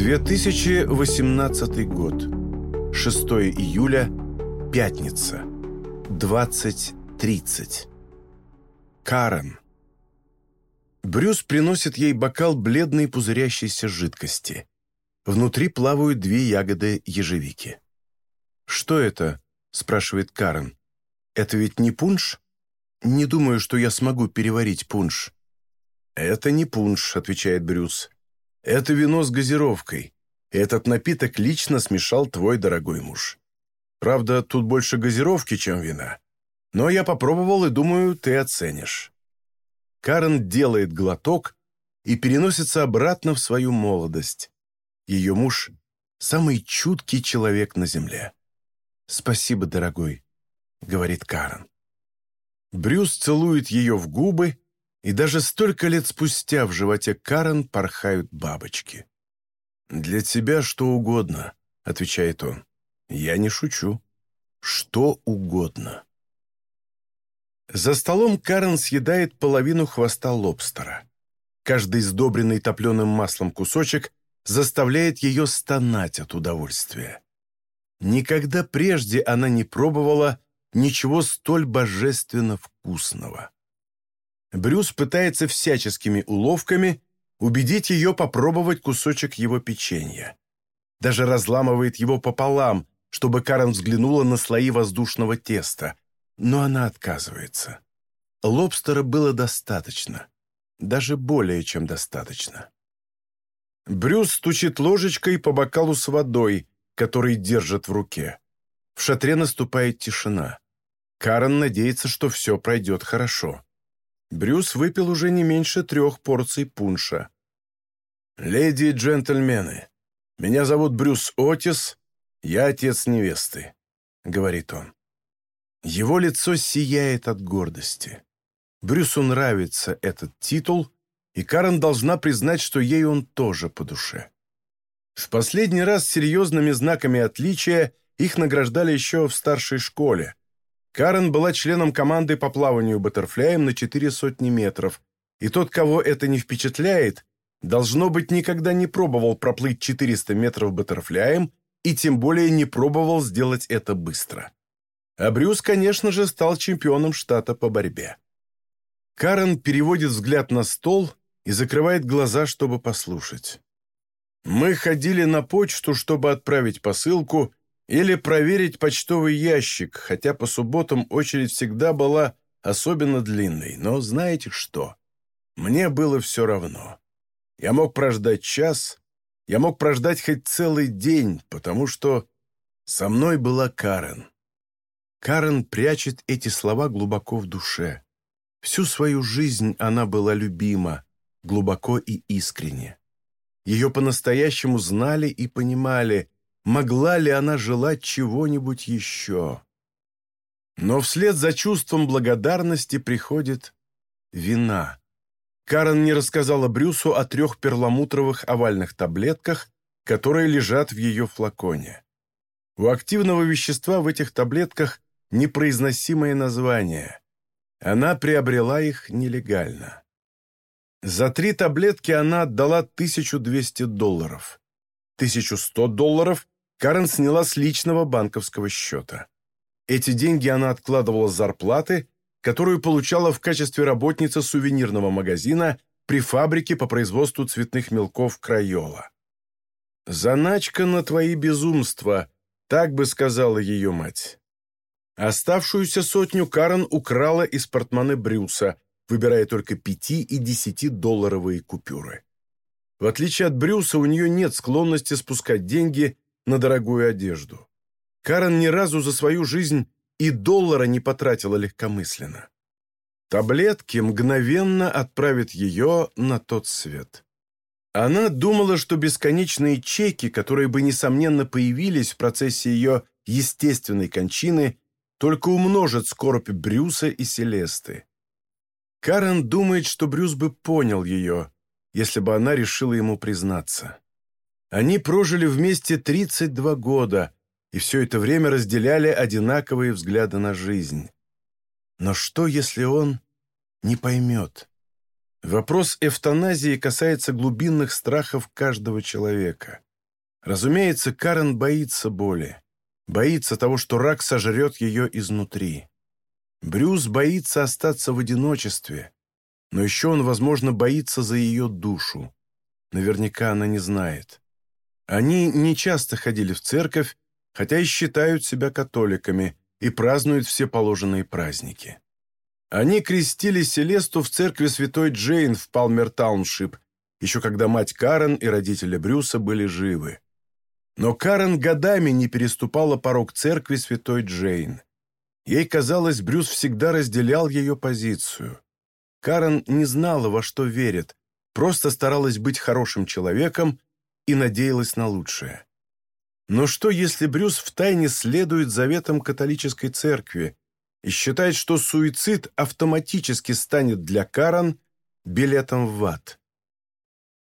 2018 год. 6 июля. Пятница. 20.30. Карен. Брюс приносит ей бокал бледной пузырящейся жидкости. Внутри плавают две ягоды ежевики. «Что это?» – спрашивает Карен. «Это ведь не пунш? Не думаю, что я смогу переварить пунш». «Это не пунш», – отвечает Брюс. Это вино с газировкой. Этот напиток лично смешал твой дорогой муж. Правда, тут больше газировки, чем вина. Но я попробовал и думаю, ты оценишь». Карен делает глоток и переносится обратно в свою молодость. Ее муж – самый чуткий человек на земле. «Спасибо, дорогой», – говорит Карен. Брюс целует ее в губы и даже столько лет спустя в животе Карен порхают бабочки. «Для тебя что угодно», — отвечает он. «Я не шучу. Что угодно». За столом Карен съедает половину хвоста лобстера. Каждый сдобренный топленым маслом кусочек заставляет ее стонать от удовольствия. Никогда прежде она не пробовала ничего столь божественно вкусного. Брюс пытается всяческими уловками убедить ее попробовать кусочек его печенья. Даже разламывает его пополам, чтобы Карен взглянула на слои воздушного теста, но она отказывается. Лобстера было достаточно, даже более чем достаточно. Брюс стучит ложечкой по бокалу с водой, который держит в руке. В шатре наступает тишина. Карен надеется, что все пройдет хорошо. Брюс выпил уже не меньше трех порций пунша. «Леди и джентльмены, меня зовут Брюс Отис, я отец невесты», — говорит он. Его лицо сияет от гордости. Брюсу нравится этот титул, и Карен должна признать, что ей он тоже по душе. В последний раз серьезными знаками отличия их награждали еще в старшей школе, Карен была членом команды по плаванию баттерфляем на четыре сотни метров, и тот, кого это не впечатляет, должно быть, никогда не пробовал проплыть 400 метров баттерфляем и тем более не пробовал сделать это быстро. А Брюс, конечно же, стал чемпионом штата по борьбе. Карен переводит взгляд на стол и закрывает глаза, чтобы послушать. «Мы ходили на почту, чтобы отправить посылку, или проверить почтовый ящик, хотя по субботам очередь всегда была особенно длинной. Но знаете что? Мне было все равно. Я мог прождать час, я мог прождать хоть целый день, потому что со мной была Карен. Карен прячет эти слова глубоко в душе. Всю свою жизнь она была любима, глубоко и искренне. Ее по-настоящему знали и понимали, могла ли она желать чего-нибудь еще. Но вслед за чувством благодарности приходит вина. Карен не рассказала Брюсу о трех перламутровых овальных таблетках, которые лежат в ее флаконе. У активного вещества в этих таблетках непроизносимое название. Она приобрела их нелегально. За три таблетки она отдала 1200 долларов. 1100 долларов Карен сняла с личного банковского счета. Эти деньги она откладывала с зарплаты, которую получала в качестве работницы сувенирного магазина при фабрике по производству цветных мелков «Крайола». «Заначка на твои безумства», — так бы сказала ее мать. Оставшуюся сотню Карен украла из портмоне Брюса, выбирая только пяти и десяти долларовые купюры. В отличие от Брюса, у нее нет склонности спускать деньги на дорогую одежду. Карен ни разу за свою жизнь и доллара не потратила легкомысленно. Таблетки мгновенно отправят ее на тот свет. Она думала, что бесконечные чеки, которые бы, несомненно, появились в процессе ее естественной кончины, только умножат скорбь Брюса и Селесты. Карен думает, что Брюс бы понял ее, если бы она решила ему признаться. Они прожили вместе 32 года и все это время разделяли одинаковые взгляды на жизнь. Но что, если он не поймет? Вопрос эвтаназии касается глубинных страхов каждого человека. Разумеется, Карен боится боли. Боится того, что рак сожрет ее изнутри. Брюс боится остаться в одиночестве. Но еще он, возможно, боится за ее душу. Наверняка она не знает. Они не часто ходили в церковь, хотя и считают себя католиками и празднуют все положенные праздники. Они крестили Селесту в церкви Святой Джейн в Палмер-Тауншип, еще когда мать Карен и родители Брюса были живы. Но Карен годами не переступала порог церкви Святой Джейн. Ей казалось, Брюс всегда разделял ее позицию. Карен не знала, во что верит, просто старалась быть хорошим человеком и надеялась на лучшее. Но что, если Брюс втайне следует заветам католической церкви и считает, что суицид автоматически станет для Карен билетом в ад?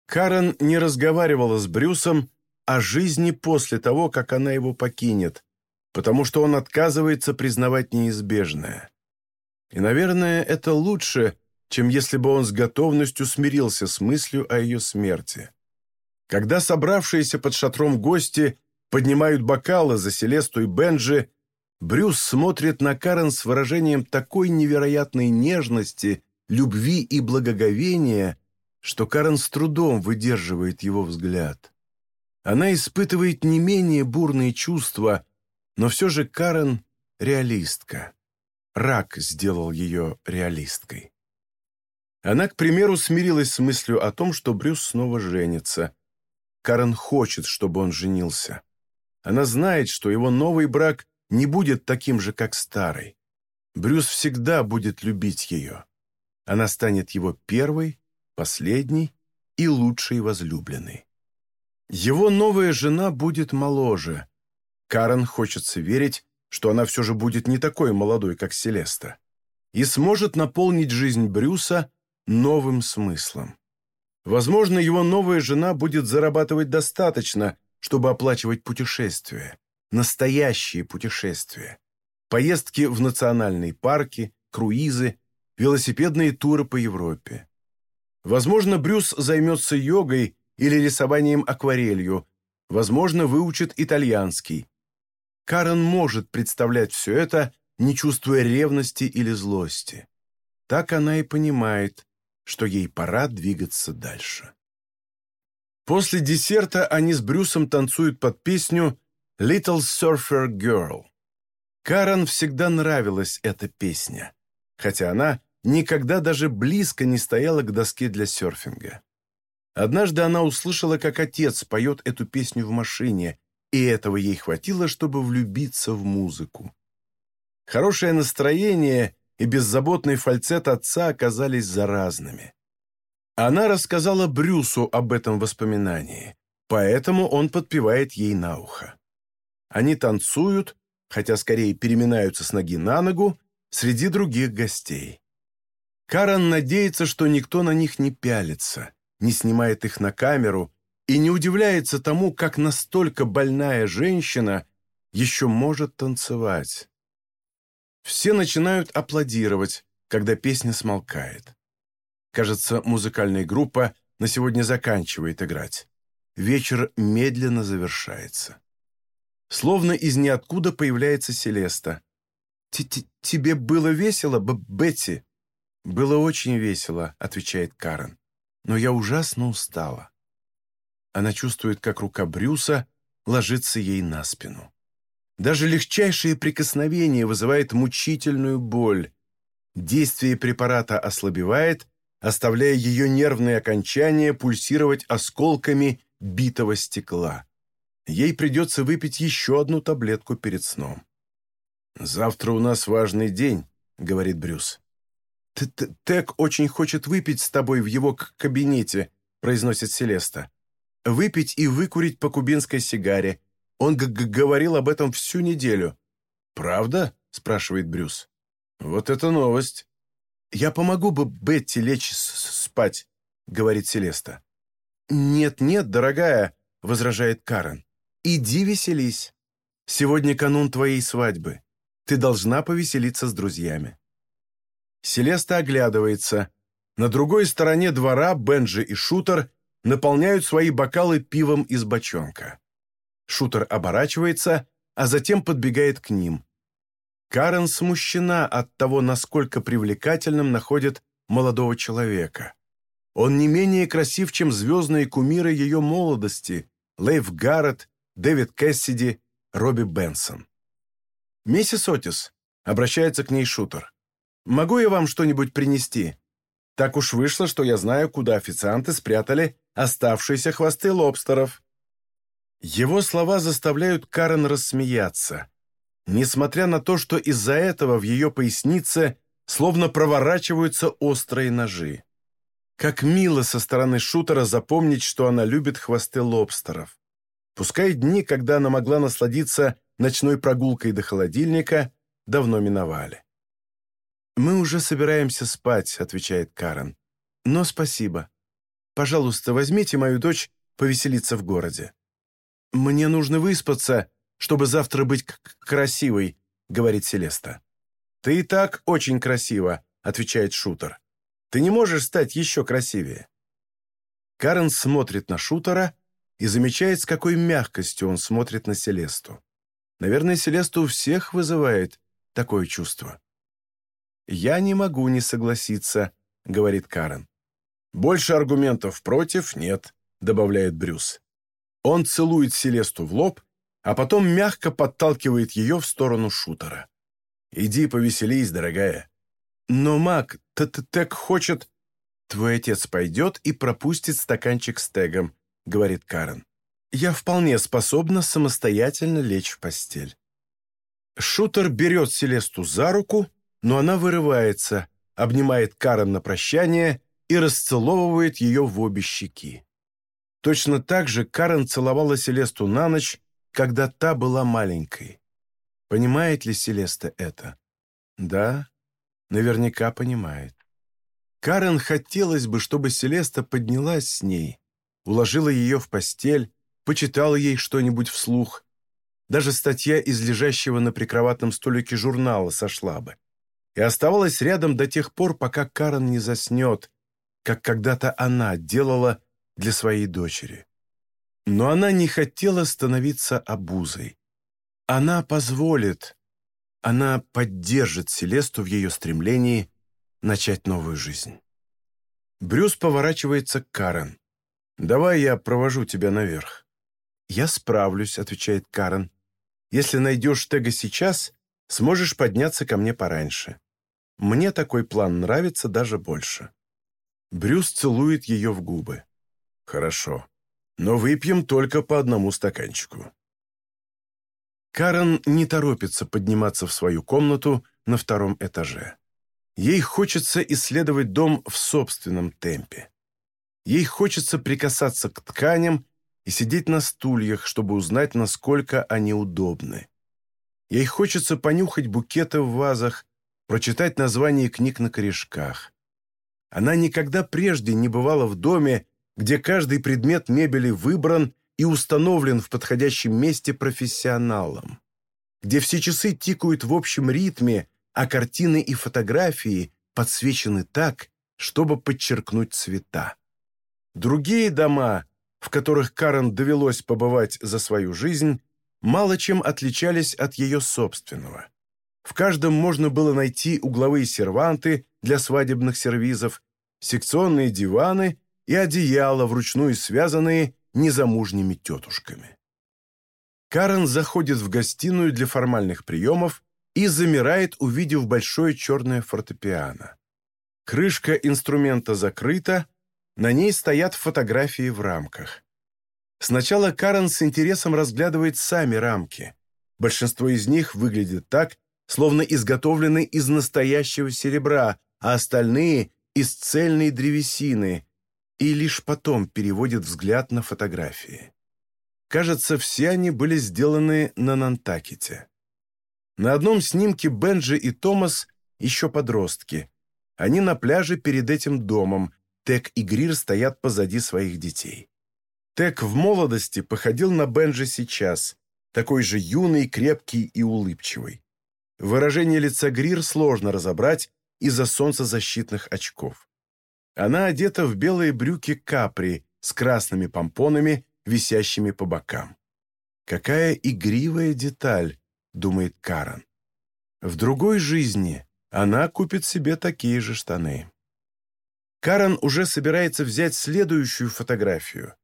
Карен не разговаривала с Брюсом о жизни после того, как она его покинет, потому что он отказывается признавать неизбежное. И, наверное, это лучше, чем если бы он с готовностью смирился с мыслью о ее смерти. Когда собравшиеся под шатром гости поднимают бокалы за Селесту и Бенджи, Брюс смотрит на Карен с выражением такой невероятной нежности, любви и благоговения, что Карен с трудом выдерживает его взгляд. Она испытывает не менее бурные чувства, но все же Карен — реалистка. Рак сделал ее реалисткой. Она, к примеру, смирилась с мыслью о том, что Брюс снова женится. Карен хочет, чтобы он женился. Она знает, что его новый брак не будет таким же, как старый. Брюс всегда будет любить ее. Она станет его первой, последней и лучшей возлюбленной. Его новая жена будет моложе. Карен хочется верить, что она все же будет не такой молодой, как Селеста, и сможет наполнить жизнь Брюса новым смыслом. Возможно, его новая жена будет зарабатывать достаточно, чтобы оплачивать путешествия, настоящие путешествия, поездки в национальные парки, круизы, велосипедные туры по Европе. Возможно, Брюс займется йогой или рисованием акварелью, возможно, выучит итальянский. Карен может представлять все это, не чувствуя ревности или злости. Так она и понимает, что ей пора двигаться дальше. После десерта они с Брюсом танцуют под песню «Little Surfer Girl». Карен всегда нравилась эта песня, хотя она никогда даже близко не стояла к доске для серфинга. Однажды она услышала, как отец поет эту песню в машине, и этого ей хватило, чтобы влюбиться в музыку. Хорошее настроение и беззаботный фальцет отца оказались заразными. Она рассказала Брюсу об этом воспоминании, поэтому он подпевает ей на ухо. Они танцуют, хотя скорее переминаются с ноги на ногу, среди других гостей. Карен надеется, что никто на них не пялится, не снимает их на камеру и не удивляется тому, как настолько больная женщина еще может танцевать. Все начинают аплодировать, когда песня смолкает. Кажется, музыкальная группа на сегодня заканчивает играть. Вечер медленно завершается. Словно из ниоткуда появляется Селеста. Т -т «Тебе было весело, Б Бетти?» «Было очень весело», — отвечает Карен. «Но я ужасно устала». Она чувствует, как рука Брюса ложится ей на спину. Даже легчайшее прикосновение вызывает мучительную боль. Действие препарата ослабевает, оставляя ее нервные окончания пульсировать осколками битого стекла. Ей придется выпить еще одну таблетку перед сном. «Завтра у нас важный день», — говорит Брюс. Т -т «Тек очень хочет выпить с тобой в его кабинете», — произносит Селеста. «Выпить и выкурить по кубинской сигаре. Он говорил об этом всю неделю». «Правда?» — спрашивает Брюс. «Вот это новость». «Я помогу бы Бетти лечь спать», — говорит Селеста. «Нет-нет, дорогая», — возражает Карен. «Иди веселись. Сегодня канун твоей свадьбы. Ты должна повеселиться с друзьями». Селеста оглядывается. На другой стороне двора Бенджи и Шутер наполняют свои бокалы пивом из бочонка. Шутер оборачивается, а затем подбегает к ним. Карен смущена от того, насколько привлекательным находит молодого человека. Он не менее красив, чем звездные кумиры ее молодости – Лейв Гаррет, Дэвид Кэссиди, Робби Бенсон. «Миссис Отис», — обращается к ней шутер, — «могу я вам что-нибудь принести? Так уж вышло, что я знаю, куда официанты спрятали оставшиеся хвосты лобстеров». Его слова заставляют Карен рассмеяться, несмотря на то, что из-за этого в ее пояснице словно проворачиваются острые ножи. Как мило со стороны шутера запомнить, что она любит хвосты лобстеров. Пускай дни, когда она могла насладиться ночной прогулкой до холодильника, давно миновали. «Мы уже собираемся спать», — отвечает Карен. «Но спасибо. Пожалуйста, возьмите мою дочь повеселиться в городе». «Мне нужно выспаться, чтобы завтра быть красивой», — говорит Селеста. «Ты и так очень красива», — отвечает Шутер. «Ты не можешь стать еще красивее». Карен смотрит на Шутера и замечает, с какой мягкостью он смотрит на Селесту. Наверное, Селеста у всех вызывает такое чувство. «Я не могу не согласиться», — говорит Карен. «Больше аргументов против нет», — добавляет Брюс. Он целует Селесту в лоб, а потом мягко подталкивает ее в сторону шутера. Иди повеселись, дорогая. Но Мак, Тек хочет... Твой отец пойдет и пропустит стаканчик с Тегом, говорит Карен. Я вполне способна самостоятельно лечь в постель. Шутер берет Селесту за руку, но она вырывается, обнимает Карен на прощание и расцеловывает ее в обе щеки. Точно так же Карен целовала Селесту на ночь, когда та была маленькой. Понимает ли Селеста это? Да, наверняка понимает. Карен хотелось бы, чтобы Селеста поднялась с ней, уложила ее в постель, почитала ей что-нибудь вслух. Даже статья из лежащего на прикроватном столике журнала сошла бы. И оставалась рядом до тех пор, пока Карен не заснет, как когда-то она делала для своей дочери. Но она не хотела становиться обузой. Она позволит, она поддержит Селесту в ее стремлении начать новую жизнь. Брюс поворачивается к Карен. «Давай я провожу тебя наверх». «Я справлюсь», — отвечает Карен. «Если найдешь Тега сейчас, сможешь подняться ко мне пораньше. Мне такой план нравится даже больше». Брюс целует ее в губы. «Хорошо, но выпьем только по одному стаканчику». Карен не торопится подниматься в свою комнату на втором этаже. Ей хочется исследовать дом в собственном темпе. Ей хочется прикасаться к тканям и сидеть на стульях, чтобы узнать, насколько они удобны. Ей хочется понюхать букеты в вазах, прочитать названия книг на корешках. Она никогда прежде не бывала в доме, где каждый предмет мебели выбран и установлен в подходящем месте профессионалом, где все часы тикают в общем ритме, а картины и фотографии подсвечены так, чтобы подчеркнуть цвета. Другие дома, в которых Карен довелось побывать за свою жизнь, мало чем отличались от ее собственного. В каждом можно было найти угловые серванты для свадебных сервизов, секционные диваны и одеяла, вручную связанные незамужними тетушками. Карен заходит в гостиную для формальных приемов и замирает, увидев большое черное фортепиано. Крышка инструмента закрыта, на ней стоят фотографии в рамках. Сначала Карен с интересом разглядывает сами рамки. Большинство из них выглядит так, словно изготовлены из настоящего серебра, а остальные — из цельной древесины, и лишь потом переводит взгляд на фотографии. Кажется, все они были сделаны на Нантакете. На одном снимке Бенджи и Томас еще подростки. Они на пляже перед этим домом. Тек и Грир стоят позади своих детей. Тек в молодости походил на Бенджи сейчас, такой же юный, крепкий и улыбчивый. Выражение лица Грир сложно разобрать из-за солнцезащитных очков. Она одета в белые брюки капри с красными помпонами, висящими по бокам. Какая игривая деталь, думает Карен. В другой жизни она купит себе такие же штаны. Карен уже собирается взять следующую фотографию,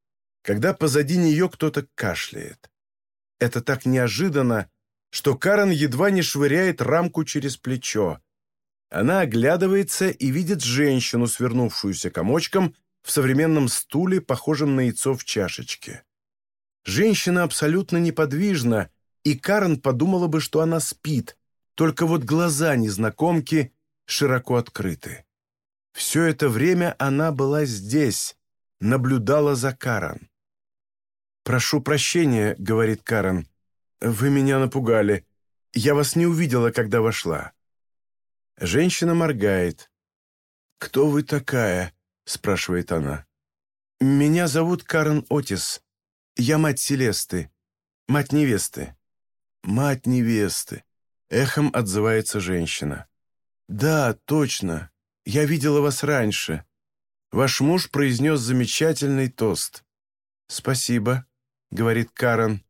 когда позади нее кто-то кашляет. Это так неожиданно, что Карен едва не швыряет рамку через плечо. Она оглядывается и видит женщину, свернувшуюся комочком в современном стуле, похожем на яйцо в чашечке. Женщина абсолютно неподвижна, и Карен подумала бы, что она спит, только вот глаза незнакомки широко открыты. Все это время она была здесь, наблюдала за Карен. «Прошу прощения», — говорит Карен. «Вы меня напугали. Я вас не увидела, когда вошла». Женщина моргает. «Кто вы такая?» — спрашивает она. «Меня зовут Карен Отис. Я мать Селесты. Мать невесты». «Мать невесты», — эхом отзывается женщина. «Да, точно. Я видела вас раньше. Ваш муж произнес замечательный тост». «Спасибо», — говорит Карен.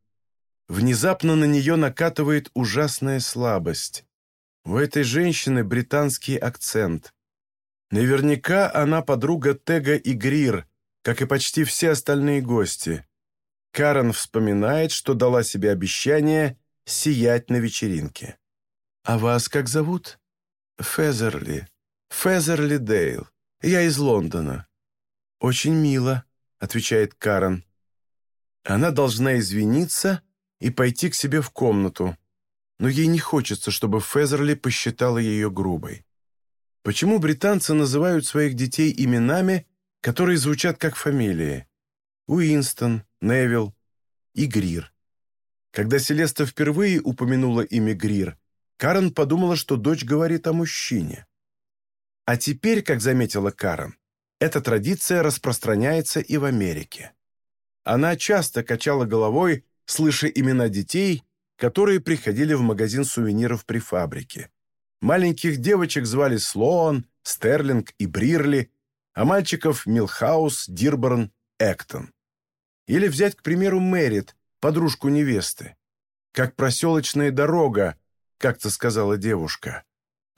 Внезапно на нее накатывает ужасная слабость. У этой женщины британский акцент. Наверняка она подруга Тега и Грир, как и почти все остальные гости. Карен вспоминает, что дала себе обещание сиять на вечеринке. «А вас как зовут?» «Фезерли. Фезерли Дейл. Я из Лондона». «Очень мило», — отвечает Карен. Она должна извиниться и пойти к себе в комнату, но ей не хочется, чтобы Фезерли посчитала ее грубой. Почему британцы называют своих детей именами, которые звучат как фамилии? Уинстон, Невилл и Грир. Когда Селеста впервые упомянула имя Грир, Карен подумала, что дочь говорит о мужчине. А теперь, как заметила Карен, эта традиция распространяется и в Америке. Она часто качала головой, слыша имена детей, которые приходили в магазин сувениров при фабрике. Маленьких девочек звали Слоан, Стерлинг и Брирли, а мальчиков – Милхаус, Дирборн, Эктон. Или взять, к примеру, Мэрит, подружку невесты. «Как проселочная дорога», – как-то сказала девушка.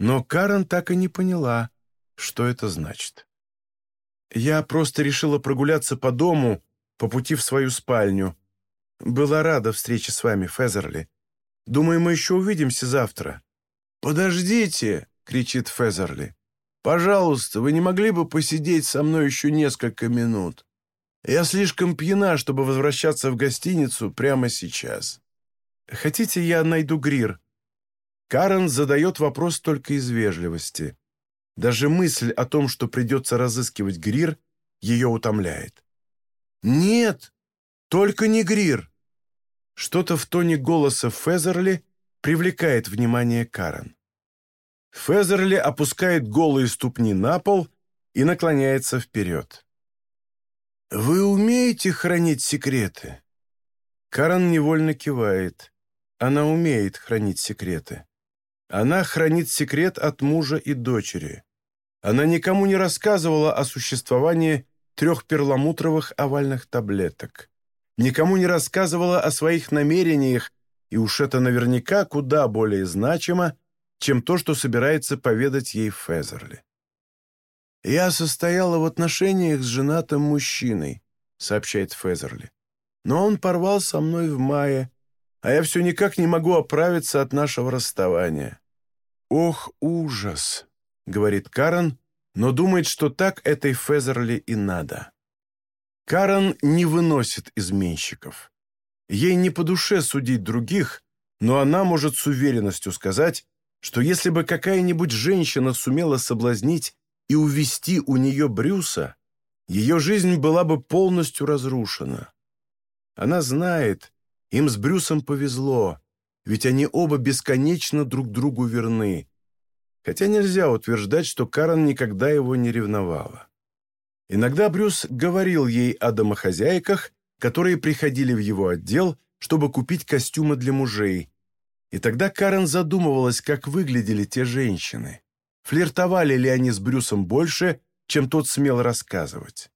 Но Карен так и не поняла, что это значит. «Я просто решила прогуляться по дому по пути в свою спальню. Была рада встрече с вами, Фезерли. Думаю, мы еще увидимся завтра». «Подождите!» — кричит Фезерли. «Пожалуйста, вы не могли бы посидеть со мной еще несколько минут? Я слишком пьяна, чтобы возвращаться в гостиницу прямо сейчас». «Хотите, я найду Грир?» Карен задает вопрос только из вежливости. Даже мысль о том, что придется разыскивать Грир, ее утомляет. «Нет, только не Грир!» Что-то в тоне голоса Фезерли привлекает внимание Карен. Фезерли опускает голые ступни на пол и наклоняется вперед. «Вы умеете хранить секреты?» Карен невольно кивает. Она умеет хранить секреты. Она хранит секрет от мужа и дочери. Она никому не рассказывала о существовании трех перламутровых овальных таблеток. Никому не рассказывала о своих намерениях, и уж это наверняка куда более значимо, чем то, что собирается поведать ей Фезерли. «Я состояла в отношениях с женатым мужчиной», — сообщает Фезерли. «Но он порвал со мной в мае, а я все никак не могу оправиться от нашего расставания». «Ох, ужас!» — говорит Карен, но думает, что так этой Фезерли и надо. Карен не выносит изменщиков. Ей не по душе судить других, но она может с уверенностью сказать, что если бы какая-нибудь женщина сумела соблазнить и увести у нее Брюса, ее жизнь была бы полностью разрушена. Она знает, им с Брюсом повезло, ведь они оба бесконечно друг другу верны, хотя нельзя утверждать, что Карен никогда его не ревновала. Иногда Брюс говорил ей о домохозяйках, которые приходили в его отдел, чтобы купить костюмы для мужей. И тогда Карен задумывалась, как выглядели те женщины. Флиртовали ли они с Брюсом больше, чем тот смел рассказывать.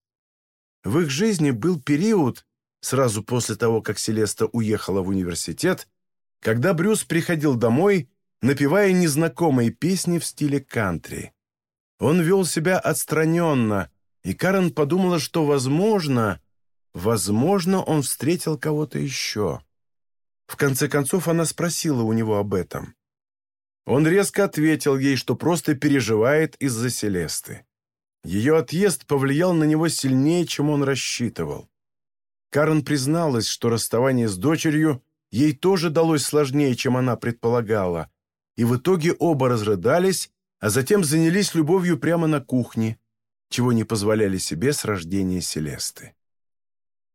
В их жизни был период, сразу после того, как Селеста уехала в университет, когда Брюс приходил домой, напевая незнакомые песни в стиле кантри. Он вел себя отстраненно, и Карен подумала, что, возможно, возможно, он встретил кого-то еще. В конце концов, она спросила у него об этом. Он резко ответил ей, что просто переживает из-за Селесты. Ее отъезд повлиял на него сильнее, чем он рассчитывал. Карен призналась, что расставание с дочерью ей тоже далось сложнее, чем она предполагала, и в итоге оба разрыдались, а затем занялись любовью прямо на кухне, чего не позволяли себе с рождения Селесты.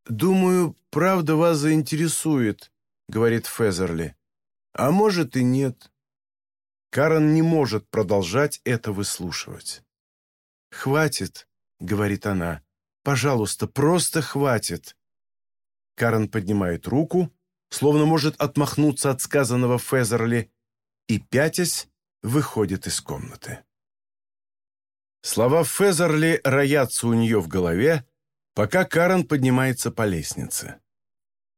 «Думаю, правда вас заинтересует», — говорит Фезерли. «А может и нет». Карен не может продолжать это выслушивать. «Хватит», — говорит она. «Пожалуйста, просто хватит». Карен поднимает руку, словно может отмахнуться от сказанного Фезерли, и, пятясь, выходит из комнаты. Слова Фезерли роятся у нее в голове, пока Карен поднимается по лестнице.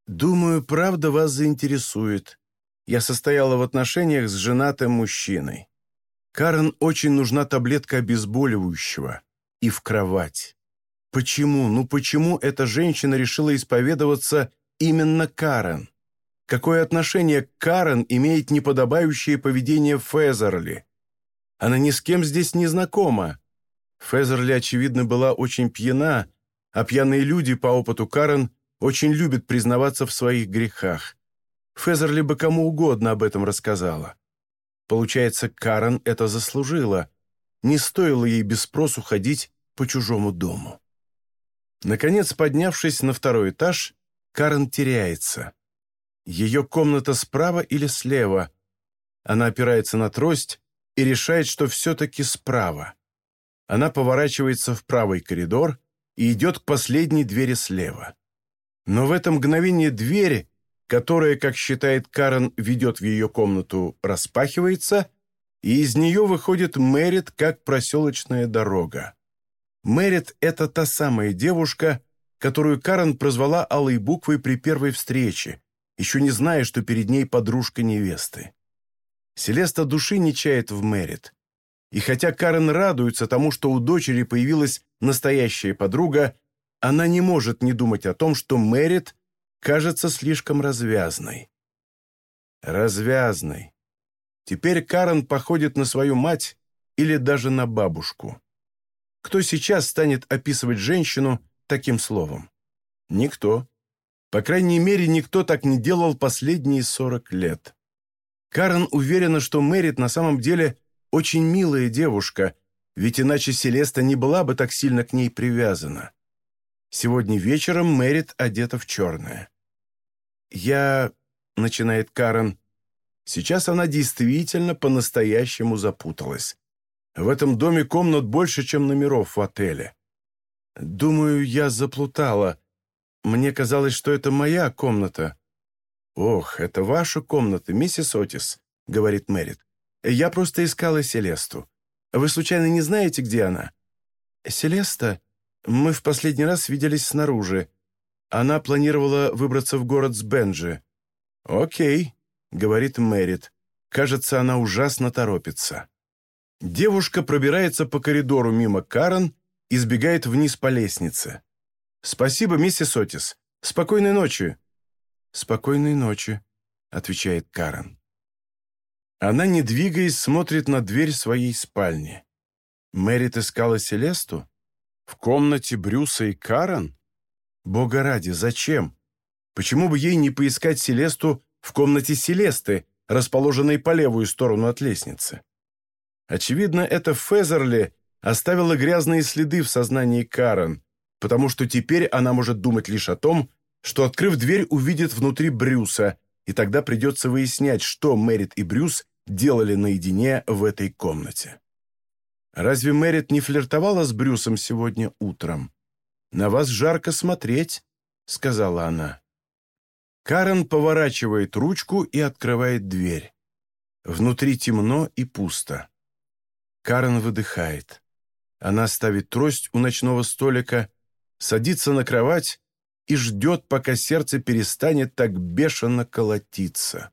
«Думаю, правда вас заинтересует. Я состояла в отношениях с женатым мужчиной. Карен очень нужна таблетка обезболивающего. И в кровать. Почему, ну почему эта женщина решила исповедоваться именно Карен? Какое отношение Карен имеет неподобающее поведение Фезерли? Она ни с кем здесь не знакома. Фезерли, очевидно, была очень пьяна, а пьяные люди, по опыту Карен, очень любят признаваться в своих грехах. Фезерли бы кому угодно об этом рассказала. Получается, Карен это заслужила. Не стоило ей без спросу ходить по чужому дому. Наконец, поднявшись на второй этаж, Карен теряется. Ее комната справа или слева? Она опирается на трость и решает, что все-таки справа. Она поворачивается в правый коридор и идет к последней двери слева. Но в это мгновение дверь, которая, как считает Карен, ведет в ее комнату, распахивается, и из нее выходит Мэрит, как проселочная дорога. Мэрит — это та самая девушка, которую Карен прозвала алой буквой при первой встрече, еще не зная, что перед ней подружка невесты. Селеста души не чает в Мэрит. И хотя Карен радуется тому, что у дочери появилась настоящая подруга, она не может не думать о том, что Мэрит кажется слишком развязной. Развязной. Теперь Карен походит на свою мать или даже на бабушку. Кто сейчас станет описывать женщину таким словом? Никто. По крайней мере, никто так не делал последние 40 лет. Карен уверена, что Мэрит на самом деле очень милая девушка, ведь иначе Селеста не была бы так сильно к ней привязана. Сегодня вечером Мэрит одета в черное. «Я...» — начинает Карен. Сейчас она действительно по-настоящему запуталась. В этом доме комнат больше, чем номеров в отеле. Думаю, я заплутала. Мне казалось, что это моя комната». «Ох, это ваша комната, миссис Отис», — говорит Мэрит. «Я просто искала Селесту. Вы случайно не знаете, где она?» «Селеста? Мы в последний раз виделись снаружи. Она планировала выбраться в город с Бенджи». «Окей», — говорит Мэрит. Кажется, она ужасно торопится. Девушка пробирается по коридору мимо Карен и сбегает вниз по лестнице. «Спасибо, миссис Отис. Спокойной ночи». «Спокойной ночи», — отвечает Карен. Она, не двигаясь, смотрит на дверь своей спальни. Мэрит искала Селесту? В комнате Брюса и Карен? Бога ради, зачем? Почему бы ей не поискать Селесту в комнате Селесты, расположенной по левую сторону от лестницы? Очевидно, это Фезерли оставила грязные следы в сознании Карен, потому что теперь она может думать лишь о том, что, открыв дверь, увидит внутри Брюса, и тогда придется выяснять, что Мэрит и Брюс делали наедине в этой комнате. Разве Мэрит не флиртовала с Брюсом сегодня утром? «На вас жарко смотреть», — сказала она. Карен поворачивает ручку и открывает дверь. Внутри темно и пусто. Карен выдыхает. Она ставит трость у ночного столика садится на кровать и ждет, пока сердце перестанет так бешено колотиться.